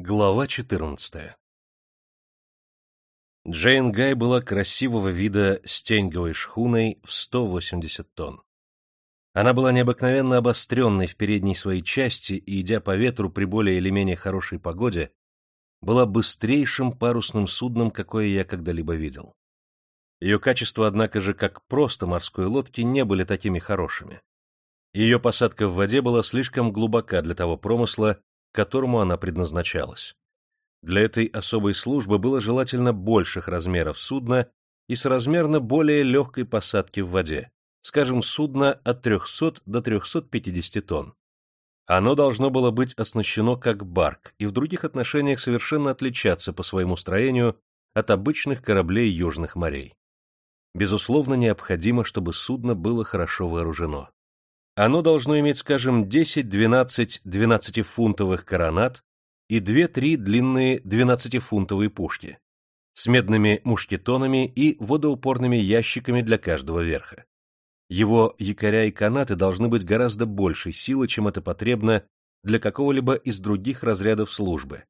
Глава 14 Джейн Гай была красивого вида стеньговой шхуной в 180 тонн. Она была необыкновенно обостренной в передней своей части и, идя по ветру при более или менее хорошей погоде, была быстрейшим парусным судном, какое я когда-либо видел. Ее качества, однако же, как просто морской лодки, не были такими хорошими. Ее посадка в воде была слишком глубока для того промысла, которому она предназначалась. Для этой особой службы было желательно больших размеров судна и соразмерно более легкой посадки в воде, скажем, судно от 300 до 350 тонн. Оно должно было быть оснащено как барк и в других отношениях совершенно отличаться по своему строению от обычных кораблей южных морей. Безусловно, необходимо, чтобы судно было хорошо вооружено. Оно должно иметь, скажем, 10-12 12-фунтовых коронат и 2-3 длинные 12-фунтовые пушки с медными мушкетонами и водоупорными ящиками для каждого верха. Его якоря и канаты должны быть гораздо большей силы, чем это потребно для какого-либо из других разрядов службы.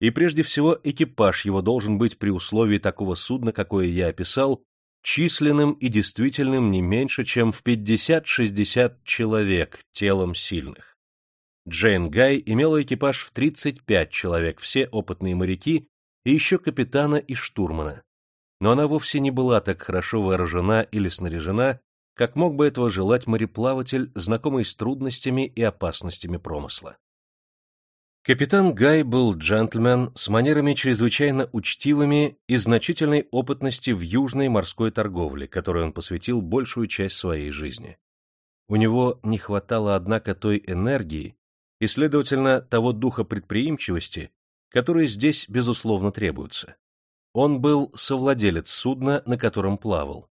И прежде всего экипаж его должен быть при условии такого судна, какое я описал, численным и действительным не меньше, чем в 50-60 человек телом сильных. Джейн Гай имела экипаж в 35 человек, все опытные моряки и еще капитана и штурмана. Но она вовсе не была так хорошо вооружена или снаряжена, как мог бы этого желать мореплаватель, знакомый с трудностями и опасностями промысла. Капитан Гай был джентльмен с манерами чрезвычайно учтивыми и значительной опытности в южной морской торговле, которой он посвятил большую часть своей жизни. У него не хватало, однако, той энергии и, следовательно, того духа предприимчивости, которые здесь, безусловно, требуются. Он был совладелец судна, на котором плавал,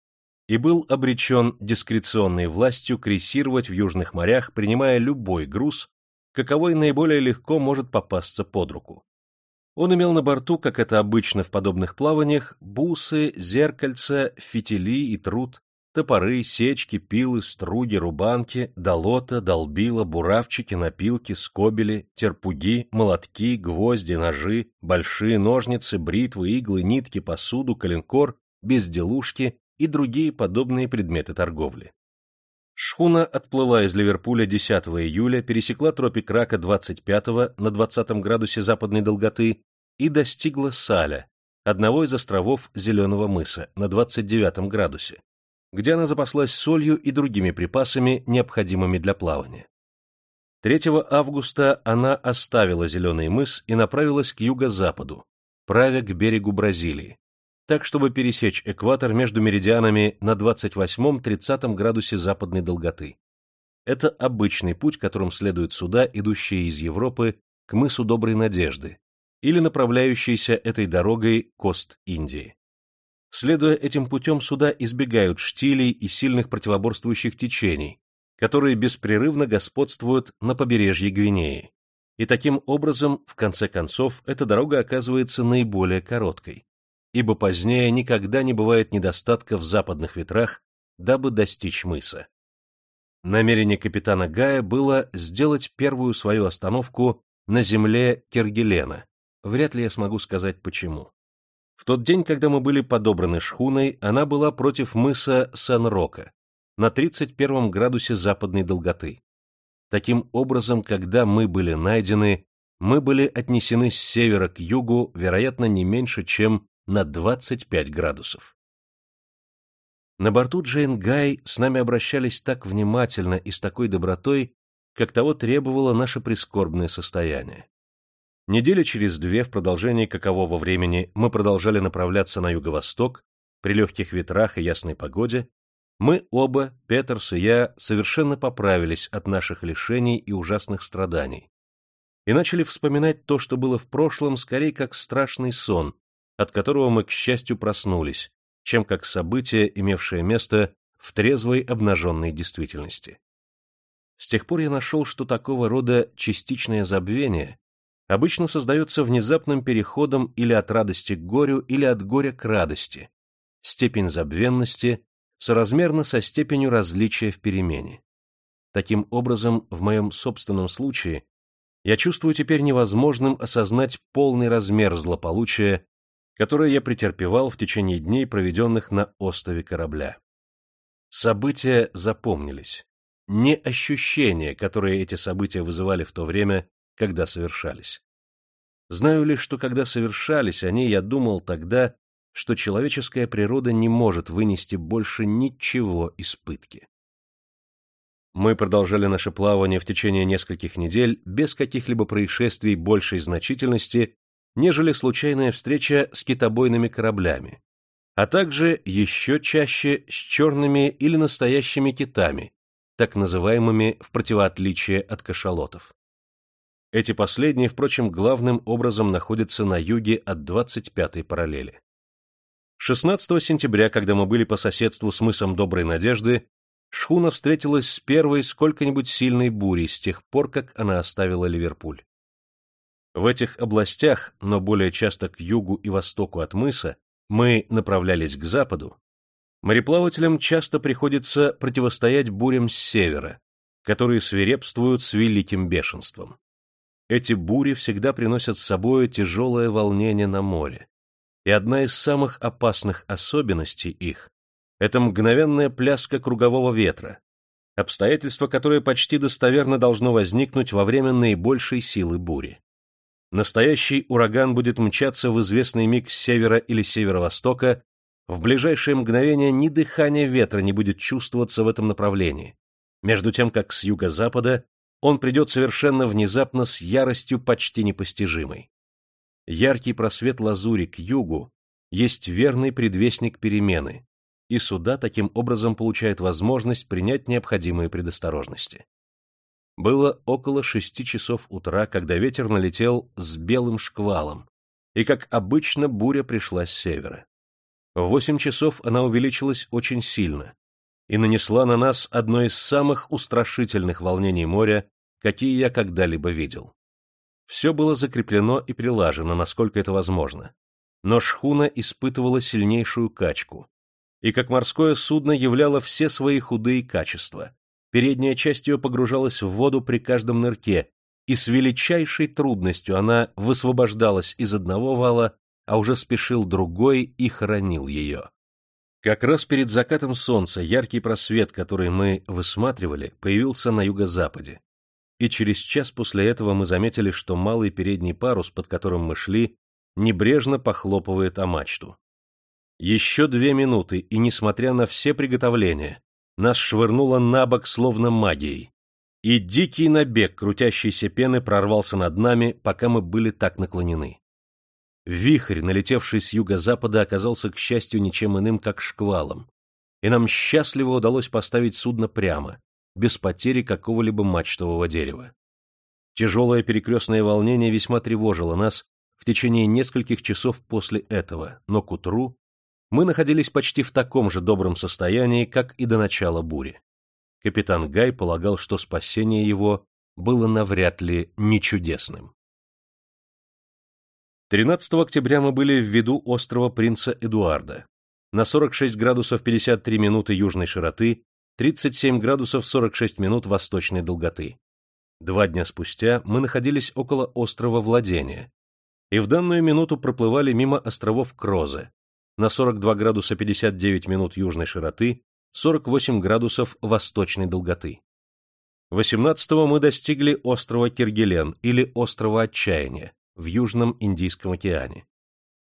и был обречен дискреционной властью крейсировать в южных морях, принимая любой груз, каковой наиболее легко может попасться под руку. Он имел на борту, как это обычно в подобных плаваниях, бусы, зеркальца, фитили и труд, топоры, сечки, пилы, струги, рубанки, долота, долбила, буравчики, напилки, скобели, терпуги, молотки, гвозди, ножи, большие ножницы, бритвы, иглы, нитки, посуду, коленкор, безделушки и другие подобные предметы торговли. Шхуна отплыла из Ливерпуля 10 июля, пересекла тропик Рака 25 на 20 градусе западной долготы и достигла Саля, одного из островов Зеленого мыса, на 29 градусе, где она запаслась солью и другими припасами, необходимыми для плавания. 3 августа она оставила Зеленый мыс и направилась к юго-западу, правя к берегу Бразилии, так чтобы пересечь экватор между меридианами на 28-30 градусе западной долготы. Это обычный путь, которым следуют суда, идущие из Европы к мысу Доброй Надежды или направляющиеся этой дорогой к Ост-Индии. Следуя этим путем, суда избегают штилей и сильных противоборствующих течений, которые беспрерывно господствуют на побережье Гвинеи. И таким образом, в конце концов, эта дорога оказывается наиболее короткой ибо позднее никогда не бывает недостатка в западных ветрах, дабы достичь мыса. Намерение капитана Гая было сделать первую свою остановку на земле Кергелена. Вряд ли я смогу сказать почему. В тот день, когда мы были подобраны шхуной, она была против мыса Сан-Рока, на 31 градусе западной долготы. Таким образом, когда мы были найдены, мы были отнесены с севера к югу, вероятно, не меньше, чем на 25 градусов. На борту Джейн Гай с нами обращались так внимательно и с такой добротой, как того требовало наше прискорбное состояние. Недели через две, в продолжении какового времени мы продолжали направляться на юго-восток, при легких ветрах и ясной погоде, мы оба, Петерс и я, совершенно поправились от наших лишений и ужасных страданий и начали вспоминать то, что было в прошлом, скорее как страшный сон, от которого мы, к счастью, проснулись, чем как событие, имевшее место в трезвой обнаженной действительности. С тех пор я нашел, что такого рода частичное забвение обычно создается внезапным переходом или от радости к горю, или от горя к радости. Степень забвенности соразмерна со степенью различия в перемене. Таким образом, в моем собственном случае я чувствую теперь невозможным осознать полный размер злополучия, которое я претерпевал в течение дней, проведенных на острове корабля. События запомнились. Не ощущения, которые эти события вызывали в то время, когда совершались. Знаю лишь, что когда совершались они, я думал тогда, что человеческая природа не может вынести больше ничего из пытки. Мы продолжали наше плавание в течение нескольких недель без каких-либо происшествий большей значительности, нежели случайная встреча с китобойными кораблями, а также еще чаще с черными или настоящими китами, так называемыми в противоотличие от кашалотов. Эти последние, впрочем, главным образом находятся на юге от 25-й параллели. 16 сентября, когда мы были по соседству с мысом Доброй Надежды, шхуна встретилась с первой сколько-нибудь сильной бурей с тех пор, как она оставила Ливерпуль. В этих областях, но более часто к югу и востоку от мыса, мы направлялись к западу, мореплавателям часто приходится противостоять бурям с севера, которые свирепствуют с великим бешенством. Эти бури всегда приносят с собой тяжелое волнение на море, и одна из самых опасных особенностей их это мгновенная пляска кругового ветра, обстоятельство, которое почти достоверно должно возникнуть во время наибольшей силы бури. Настоящий ураган будет мчаться в известный миг с севера или северо-востока, в ближайшее мгновение ни дыхания ветра не будет чувствоваться в этом направлении, между тем как с юго-запада он придет совершенно внезапно с яростью почти непостижимой. Яркий просвет лазури к югу есть верный предвестник перемены, и суда таким образом получают возможность принять необходимые предосторожности. Было около шести часов утра, когда ветер налетел с белым шквалом, и, как обычно, буря пришла с севера. В восемь часов она увеличилась очень сильно и нанесла на нас одно из самых устрашительных волнений моря, какие я когда-либо видел. Все было закреплено и прилажено, насколько это возможно, но шхуна испытывала сильнейшую качку, и как морское судно являло все свои худые качества. Передняя часть ее погружалась в воду при каждом нырке, и с величайшей трудностью она высвобождалась из одного вала, а уже спешил другой и хоронил ее. Как раз перед закатом солнца яркий просвет, который мы высматривали, появился на юго-западе. И через час после этого мы заметили, что малый передний парус, под которым мы шли, небрежно похлопывает о мачту. Еще две минуты, и, несмотря на все приготовления, нас швырнуло на бок словно магией. И дикий набег крутящейся пены прорвался над нами, пока мы были так наклонены. Вихрь, налетевший с юго-запада, оказался, к счастью, ничем иным, как шквалом, и нам счастливо удалось поставить судно прямо, без потери какого-либо мачтового дерева. Тяжелое перекрестное волнение весьма тревожило нас в течение нескольких часов после этого, но к утру мы находились почти в таком же добром состоянии, как и до начала бури. Капитан Гай полагал, что спасение его было навряд ли не чудесным. 13 октября мы были в виду острова Принца Эдуарда. На 46 градусов 53 минуты южной широты, 37 градусов 46 минут восточной долготы. Два дня спустя мы находились около острова Владения, и в данную минуту проплывали мимо островов Крозе, на 42 градуса 59 минут южной широты, 48 градусов восточной долготы. 18-го мы достигли острова Киргелен или острова Отчаяния в Южном Индийском океане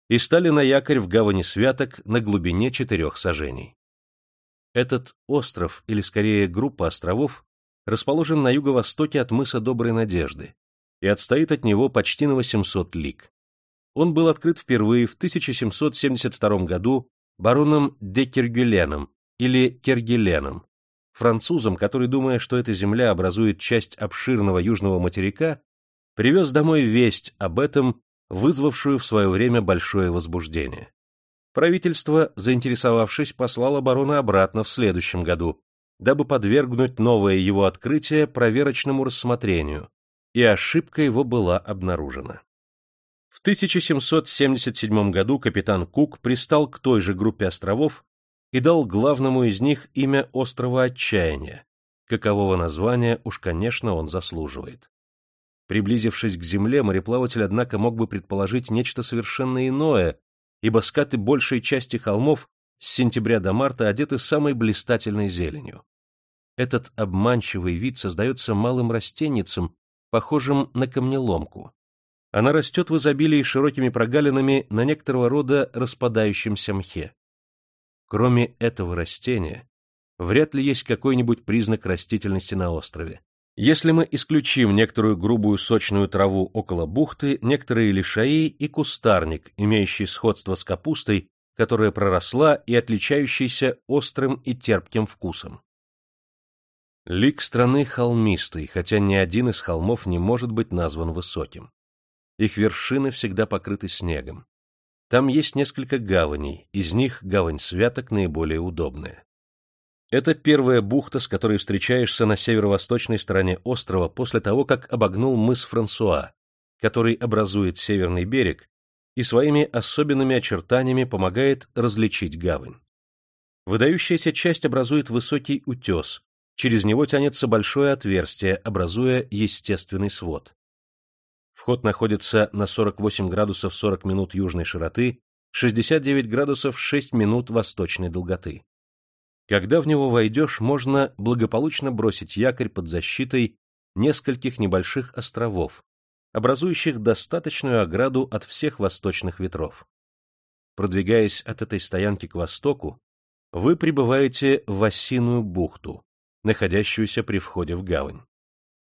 и стали на якорь в гавани Святок на глубине четырех сажений. Этот остров, или скорее группа островов, расположен на юго-востоке от мыса Доброй Надежды и отстоит от него почти на 800 лиг он был открыт впервые в 1772 году бароном де Кергюленом или Кергеленом, французом, который, думая, что эта земля образует часть обширного южного материка, привез домой весть об этом, вызвавшую в свое время большое возбуждение. Правительство, заинтересовавшись, послало барона обратно в следующем году, дабы подвергнуть новое его открытие проверочному рассмотрению, и ошибка его была обнаружена. В 1777 году капитан Кук пристал к той же группе островов и дал главному из них имя острова Отчаяния, какового названия уж, конечно, он заслуживает. Приблизившись к земле, мореплаватель, однако, мог бы предположить нечто совершенно иное, ибо скаты большей части холмов с сентября до марта одеты самой блистательной зеленью. Этот обманчивый вид создается малым растенницем, похожим на камнеломку. Она растет в изобилии широкими прогалинами на некоторого рода распадающемся мхе. Кроме этого растения, вряд ли есть какой-нибудь признак растительности на острове. Если мы исключим некоторую грубую сочную траву около бухты, некоторые лишаи и кустарник, имеющий сходство с капустой, которая проросла и отличающийся острым и терпким вкусом. Лик страны холмистый, хотя ни один из холмов не может быть назван высоким. Их вершины всегда покрыты снегом. Там есть несколько гаваней, из них гавань Святок наиболее удобная. Это первая бухта, с которой встречаешься на северо-восточной стороне острова после того, как обогнул мыс Франсуа, который образует северный берег и своими особенными очертаниями помогает различить гавань. Выдающаяся часть образует высокий утес, через него тянется большое отверстие, образуя естественный свод. Вход находится на 48 градусов 40 минут южной широты, 69 градусов 6 минут восточной долготы. Когда в него войдешь, можно благополучно бросить якорь под защитой нескольких небольших островов, образующих достаточную ограду от всех восточных ветров. Продвигаясь от этой стоянки к востоку, вы прибываете в Осиную бухту, находящуюся при входе в гавань.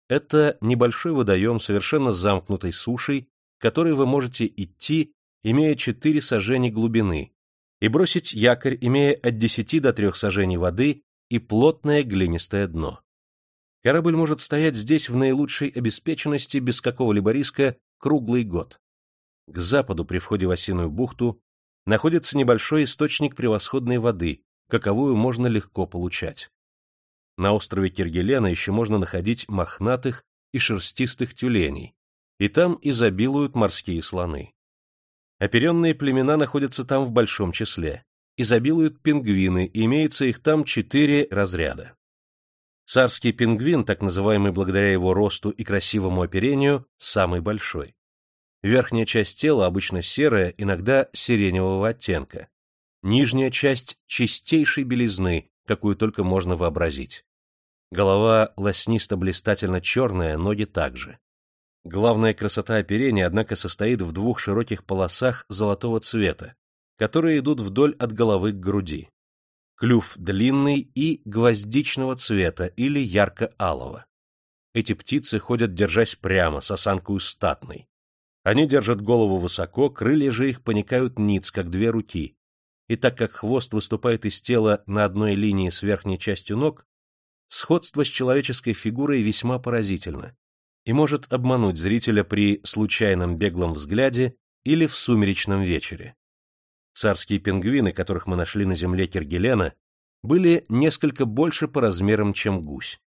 Это небольшой водоем, совершенно замкнутой сушей, который вы можете идти, имея четыре сажени глубины, и бросить якорь, имея от 10 до 3 сажений воды и плотное глинистое дно. Корабль может стоять здесь в наилучшей обеспеченности без какого-либо риска круглый год. К западу при входе в Осиную бухту находится небольшой источник превосходной воды, каковую можно легко получать. На острове Киргелена еще можно находить мохнатых и шерстистых тюленей, и там изобилуют морские слоны. Оперенные племена находятся там в большом числе. Изобилуют пингвины, и имеется их там четыре разряда. Царский пингвин, так называемый благодаря его росту и красивому оперению, самый большой. Верхняя часть тела обычно серая, иногда сиреневого оттенка. Нижняя часть чистейшей белизны, какую только можно вообразить. Голова лоснисто-блистательно черная, ноги также. Главная красота оперения, однако, состоит в двух широких полосах золотого цвета, которые идут вдоль от головы к груди. Клюв длинный и гвоздичного цвета или ярко-алого. Эти птицы ходят, держась прямо, с осанкой статной. Они держат голову высоко, крылья же их поникают ниц, как две руки. И так как хвост выступает из тела на одной линии с верхней частью ног, сходство с человеческой фигурой весьма поразительно и может обмануть зрителя при случайном беглом взгляде или в сумеречном вечере. Царские пингвины, которых мы нашли на земле Киргелена, были несколько больше по размерам, чем гусь.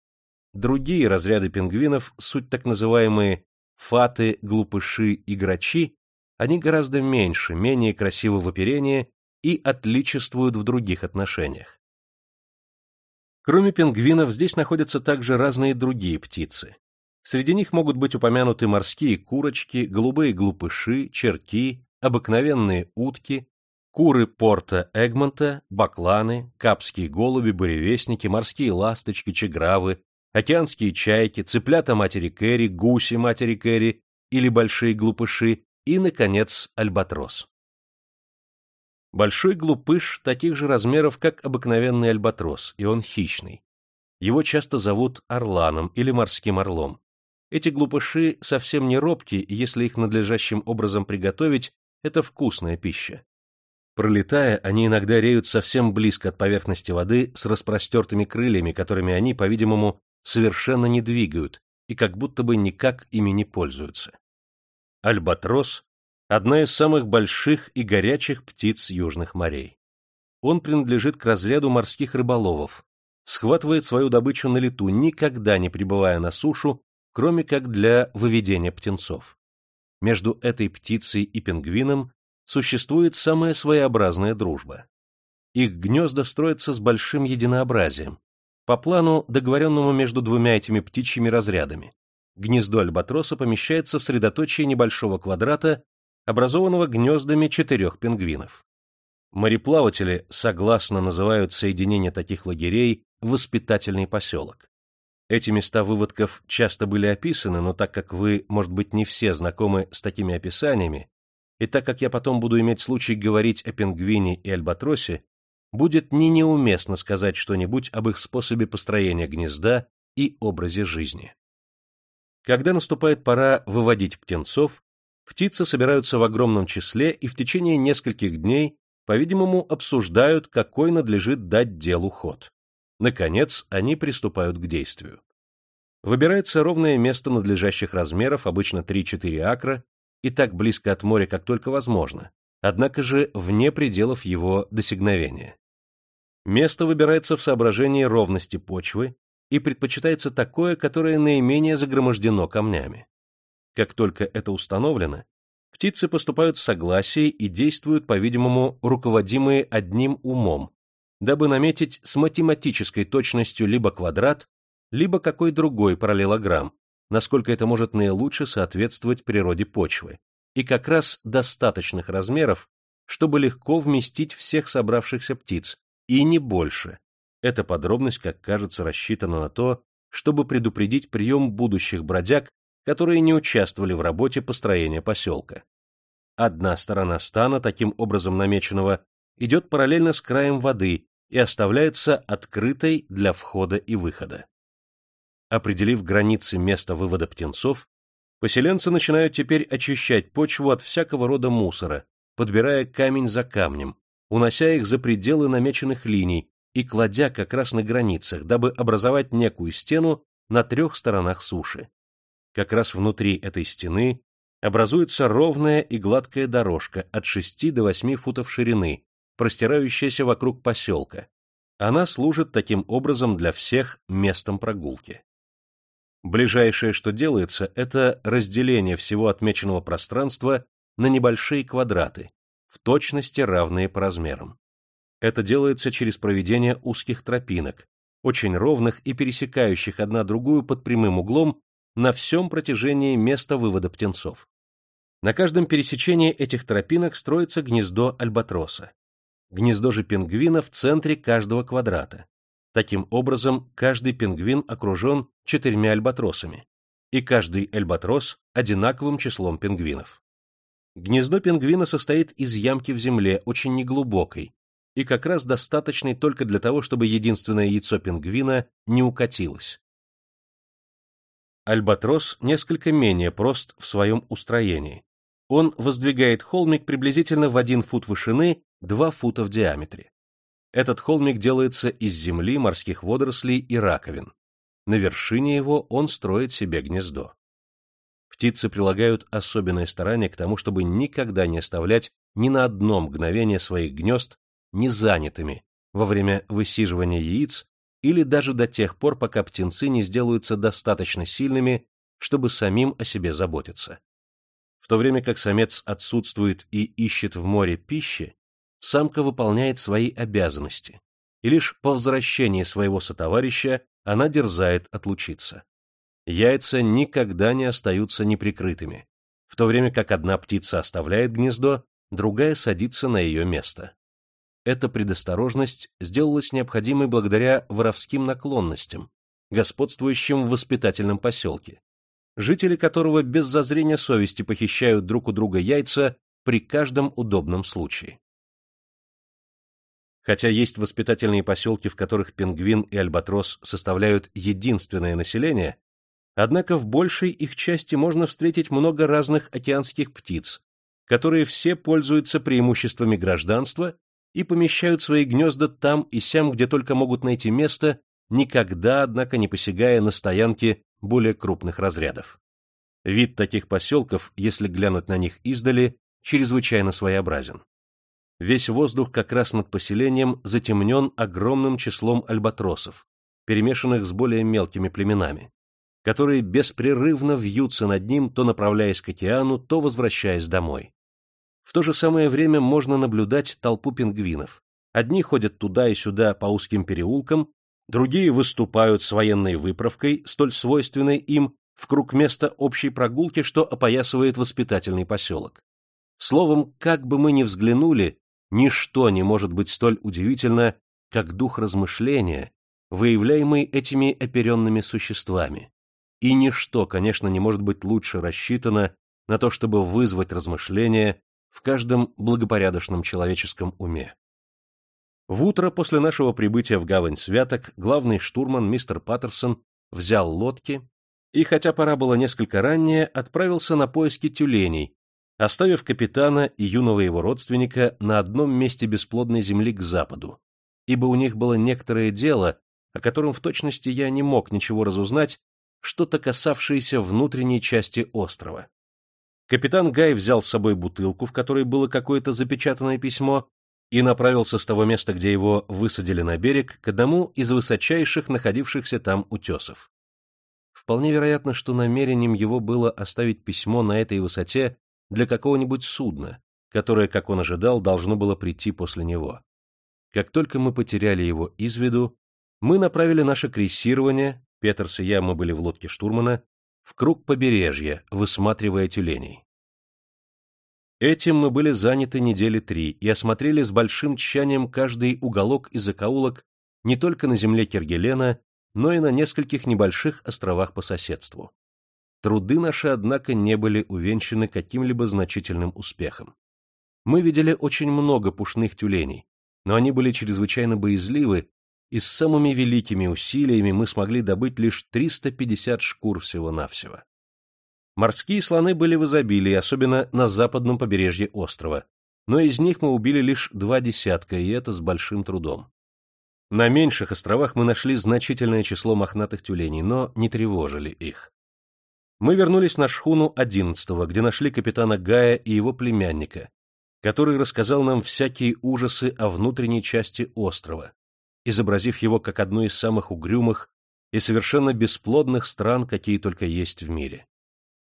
Другие разряды пингвинов, суть так называемые фаты, глупыши и грачи, они гораздо меньше, менее красивы в оперении и отличествуют в других отношениях. Кроме пингвинов, здесь находятся также разные другие птицы. Среди них могут быть упомянуты морские курочки, голубые глупыши, черки, обыкновенные утки, куры порта Эгмонта, бакланы, капские голуби, буревестники, морские ласточки, чегравы, океанские чайки, цыплята матери Кэрри, гуси матери Кэрри или большие глупыши и, наконец, альбатрос. Большой глупыш таких же размеров, как обыкновенный альбатрос, и он хищный. Его часто зовут орланом или морским орлом. Эти глупыши совсем не робки, если их надлежащим образом приготовить, это вкусная пища. Пролетая, они иногда реют совсем близко от поверхности воды с распростертыми крыльями, которыми они, по-видимому, совершенно не двигают и как будто бы никак ими не пользуются. Альбатрос — одна из самых больших и горячих птиц южных морей. Он принадлежит к разряду морских рыболовов, схватывает свою добычу на лету, никогда не пребывая на сушу кроме как для выведения птенцов. Между этой птицей и пингвином существует самая своеобразная дружба. Их гнезда строятся с большим единообразием, по плану, договоренному между двумя этими птичьими разрядами. гнездо альбатроса помещается в средоточии небольшого квадрата, образованного гнездами четырех пингвинов. Мореплаватели согласно называют соединение таких лагерей воспитательный поселок. Эти места выводков часто были описаны, но так как вы, может быть, не все знакомы с такими описаниями, и так как я потом буду иметь случай говорить о пингвине и альбатросе, будет не неуместно сказать что-нибудь об их способе построения гнезда и образе жизни. Когда наступает пора выводить птенцов, птицы собираются в огромном числе и в течение нескольких дней, по-видимому, обсуждают, какой надлежит дать делу ход. Наконец, они приступают к действию. Выбирается ровное место надлежащих размеров, обычно 3-4 акра, и так близко от моря, как только возможно, однако же вне пределов его досягновения. Место выбирается в соображении ровности почвы и предпочитается такое, которое наименее загромождено камнями. Как только это установлено, птицы поступают в согласие и действуют, по-видимому, руководимые одним умом, дабы наметить с математической точностью либо квадрат, либо какой другой параллелограмм, насколько это может наилучше соответствовать природе почвы, и как раз достаточных размеров, чтобы легко вместить всех собравшихся птиц, и не больше. Эта подробность, как кажется, рассчитана на то, чтобы предупредить прием будущих бродяг, которые не участвовали в работе построения поселка. Одна сторона стана, таким образом намеченного, идет параллельно с краем воды и оставляется открытой для входа и выхода. Определив границы места вывода птенцов, поселенцы начинают теперь очищать почву от всякого рода мусора, подбирая камень за камнем, унося их за пределы намеченных линий и кладя как раз на границах, дабы образовать некую стену на трех сторонах суши. Как раз внутри этой стены образуется ровная и гладкая дорожка от 6 до 8 футов ширины, простирающаяся вокруг поселка. Она служит таким образом для всех местом прогулки. Ближайшее, что делается, это разделение всего отмеченного пространства на небольшие квадраты, в точности равные по размерам. Это делается через проведение узких тропинок, очень ровных и пересекающих одна другую под прямым углом на всем протяжении места вывода птенцов. На каждом пересечении этих тропинок строится гнездо альбатроса. Гнездо же пингвина в центре каждого квадрата. Таким образом, каждый пингвин окружен четырьмя альбатросами, и каждый альбатрос одинаковым числом пингвинов. Гнездо пингвина состоит из ямки в земле, очень неглубокой, и как раз достаточной только для того, чтобы единственное яйцо пингвина не укатилось. Альбатрос несколько менее прост в своем устроении. Он воздвигает холмик приблизительно в один фут вышины, два фута в диаметре. Этот холмик делается из земли, морских водорослей и раковин. На вершине его он строит себе гнездо. Птицы прилагают особенное старание к тому, чтобы никогда не оставлять ни на одно мгновение своих гнезд незанятыми во время высиживания яиц или даже до тех пор, пока птенцы не сделаются достаточно сильными, чтобы самим о себе заботиться. В то время как самец отсутствует и ищет в море пищи, самка выполняет свои обязанности, и лишь по возвращении своего сотоварища она дерзает отлучиться. Яйца никогда не остаются неприкрытыми, в то время как одна птица оставляет гнездо, другая садится на ее место. Эта предосторожность сделалась необходимой благодаря воровским наклонностям, господствующим в воспитательном поселке, жители которого без зазрения совести похищают друг у друга яйца при каждом удобном случае. Хотя есть воспитательные поселки, в которых пингвин и альбатрос составляют единственное население, однако в большей их части можно встретить много разных океанских птиц, которые все пользуются преимуществами гражданства и помещают свои гнезда там и сям, где только могут найти место, никогда, однако, не посягая на стоянки более крупных разрядов. Вид таких поселков, если глянуть на них издали, чрезвычайно своеобразен. Весь воздух как раз над поселением затемнен огромным числом альбатросов, перемешанных с более мелкими племенами, которые беспрерывно вьются над ним, то направляясь к океану, то возвращаясь домой. В то же самое время можно наблюдать толпу пингвинов. Одни ходят туда и сюда по узким переулкам, другие выступают с военной выправкой, столь свойственной им, в круг места общей прогулки, что опоясывает воспитательный поселок. Словом, как бы мы ни взглянули, ничто не может быть столь удивительно, как дух размышления, выявляемый этими оперенными существами. И ничто, конечно, не может быть лучше рассчитано на то, чтобы вызвать размышления в каждом благопорядочном человеческом уме. В утро после нашего прибытия в гавань Святок главный штурман мистер Паттерсон взял лодки и, хотя пора было несколько ранее, отправился на поиски тюленей, оставив капитана и юного его родственника на одном месте бесплодной земли к западу, ибо у них было некоторое дело, о котором в точности я не мог ничего разузнать, что-то касавшееся внутренней части острова. Капитан Гай взял с собой бутылку, в которой было какое-то запечатанное письмо, и направился с того места, где его высадили на берег, к одному из высочайших находившихся там утесов. Вполне вероятно, что намерением его было оставить письмо на этой высоте для какого-нибудь судна, которое, как он ожидал, должно было прийти после него. Как только мы потеряли его из виду, мы направили наше крейсирование, Петерс и я, мы были в лодке штурмана, в круг побережья, высматривая тюленей. Этим мы были заняты недели три и осмотрели с большим тщанием каждый уголок и закоулок не только на земле Кергелена, но и на нескольких небольших островах по соседству. Труды наши, однако, не были увенчаны каким-либо значительным успехом. Мы видели очень много пушных тюленей, но они были чрезвычайно боязливы, и с самыми великими усилиями мы смогли добыть лишь 350 шкур всего-навсего. Морские слоны были в изобилии, особенно на западном побережье острова, но из них мы убили лишь два десятка, и это с большим трудом. На меньших островах мы нашли значительное число мохнатых тюленей, но не тревожили их. Мы вернулись на шхуну 11-го, где нашли капитана Гая и его племянника, который рассказал нам всякие ужасы о внутренней части острова, изобразив его как одну из самых угрюмых и совершенно бесплодных стран, какие только есть в мире.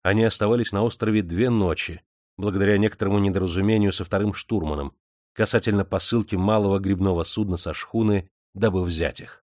Они оставались на острове две ночи, благодаря некоторому недоразумению со вторым штурманом, касательно посылки малого грибного судна со шхуны, дабы взять их.